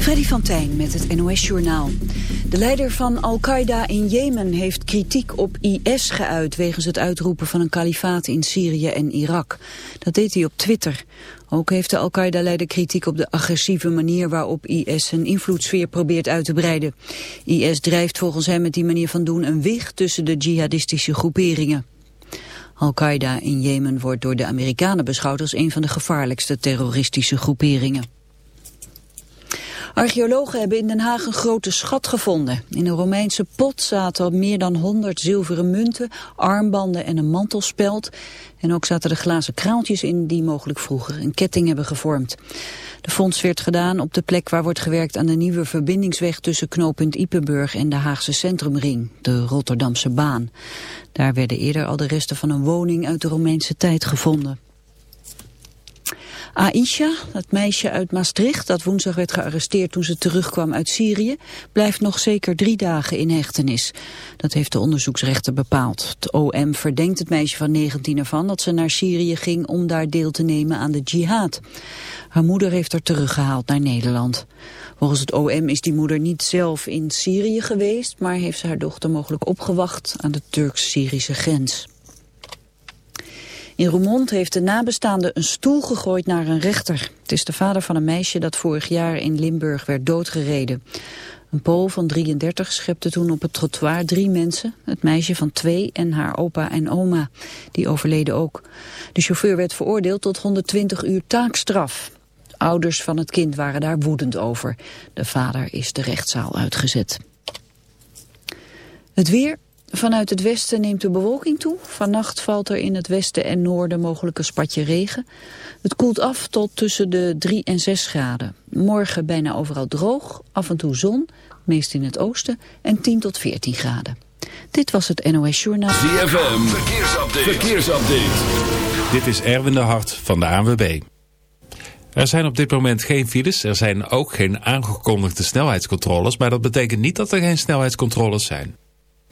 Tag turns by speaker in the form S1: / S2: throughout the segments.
S1: Freddy van Tijn met het NOS-journaal. De leider van Al-Qaeda in Jemen heeft kritiek op IS geuit... wegens het uitroepen van een kalifaat in Syrië en Irak. Dat deed hij op Twitter. Ook heeft de Al-Qaeda-leider kritiek op de agressieve manier... waarop IS zijn invloedssfeer probeert uit te breiden. IS drijft volgens hem met die manier van doen een wicht tussen de jihadistische groeperingen. Al-Qaeda in Jemen wordt door de Amerikanen beschouwd als een van de gevaarlijkste terroristische groeperingen. Archeologen hebben in Den Haag een grote schat gevonden. In een Romeinse pot zaten meer dan 100 zilveren munten, armbanden en een mantelspeld. En ook zaten er glazen kraaltjes in die mogelijk vroeger een ketting hebben gevormd. De fonds werd gedaan op de plek waar wordt gewerkt aan de nieuwe verbindingsweg tussen knooppunt Ipenburg en de Haagse Centrumring, de Rotterdamse baan. Daar werden eerder al de resten van een woning uit de Romeinse tijd gevonden. Aisha, het meisje uit Maastricht dat woensdag werd gearresteerd toen ze terugkwam uit Syrië, blijft nog zeker drie dagen in hechtenis. Dat heeft de onderzoeksrechter bepaald. Het OM verdenkt het meisje van 19 ervan dat ze naar Syrië ging om daar deel te nemen aan de jihad. Haar moeder heeft haar teruggehaald naar Nederland. Volgens het OM is die moeder niet zelf in Syrië geweest, maar heeft ze haar dochter mogelijk opgewacht aan de Turks-Syrische grens. In Roermond heeft de nabestaande een stoel gegooid naar een rechter. Het is de vader van een meisje dat vorig jaar in Limburg werd doodgereden. Een Pool van 33 schepte toen op het trottoir drie mensen. Het meisje van twee en haar opa en oma. Die overleden ook. De chauffeur werd veroordeeld tot 120 uur taakstraf. Ouders van het kind waren daar woedend over. De vader is de rechtszaal uitgezet. Het weer, Vanuit het westen neemt de bewolking toe. Vannacht valt er in het westen en noorden mogelijk een spatje regen. Het koelt af tot tussen de 3 en 6 graden. Morgen bijna overal droog, af en toe zon, meest in het oosten, en 10 tot 14 graden. Dit was het NOS Journaal.
S2: ZFM, verkeersupdate. verkeersupdate.
S3: Dit is Erwin de Hart van de ANWB. Er zijn op dit moment geen files. Er zijn ook geen aangekondigde snelheidscontroles. Maar dat betekent niet dat er geen snelheidscontroles zijn.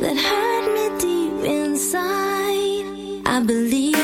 S4: that hurt me deep inside? I believe.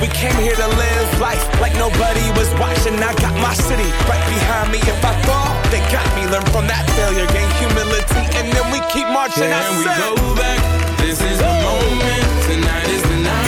S5: We came here to live life like nobody was watching. I got my city right behind me. If I fall, they got me. Learn from that failure, gain humility, and then we keep marching. I
S6: Can we go back? This is the moment. Tonight is the night.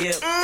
S7: Yep. Mm.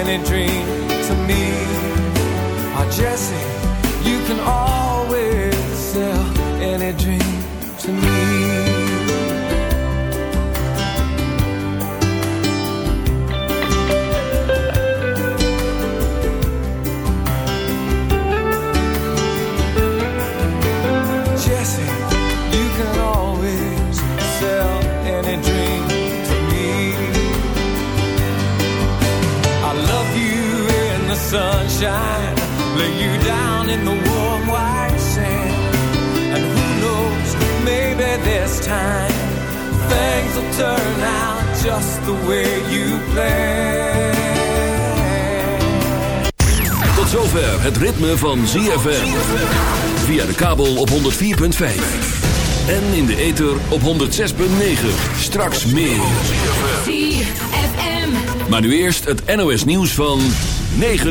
S7: Any dream sunshine, lay you down in the warm white sand. And who knows, maybe this time things will turn out just the way you planned.
S8: Tot zover het ritme van ZFM. Via de kabel op 104.5. En in de ether op 106.9. Straks meer. Maar nu eerst het NOS nieuws van 9.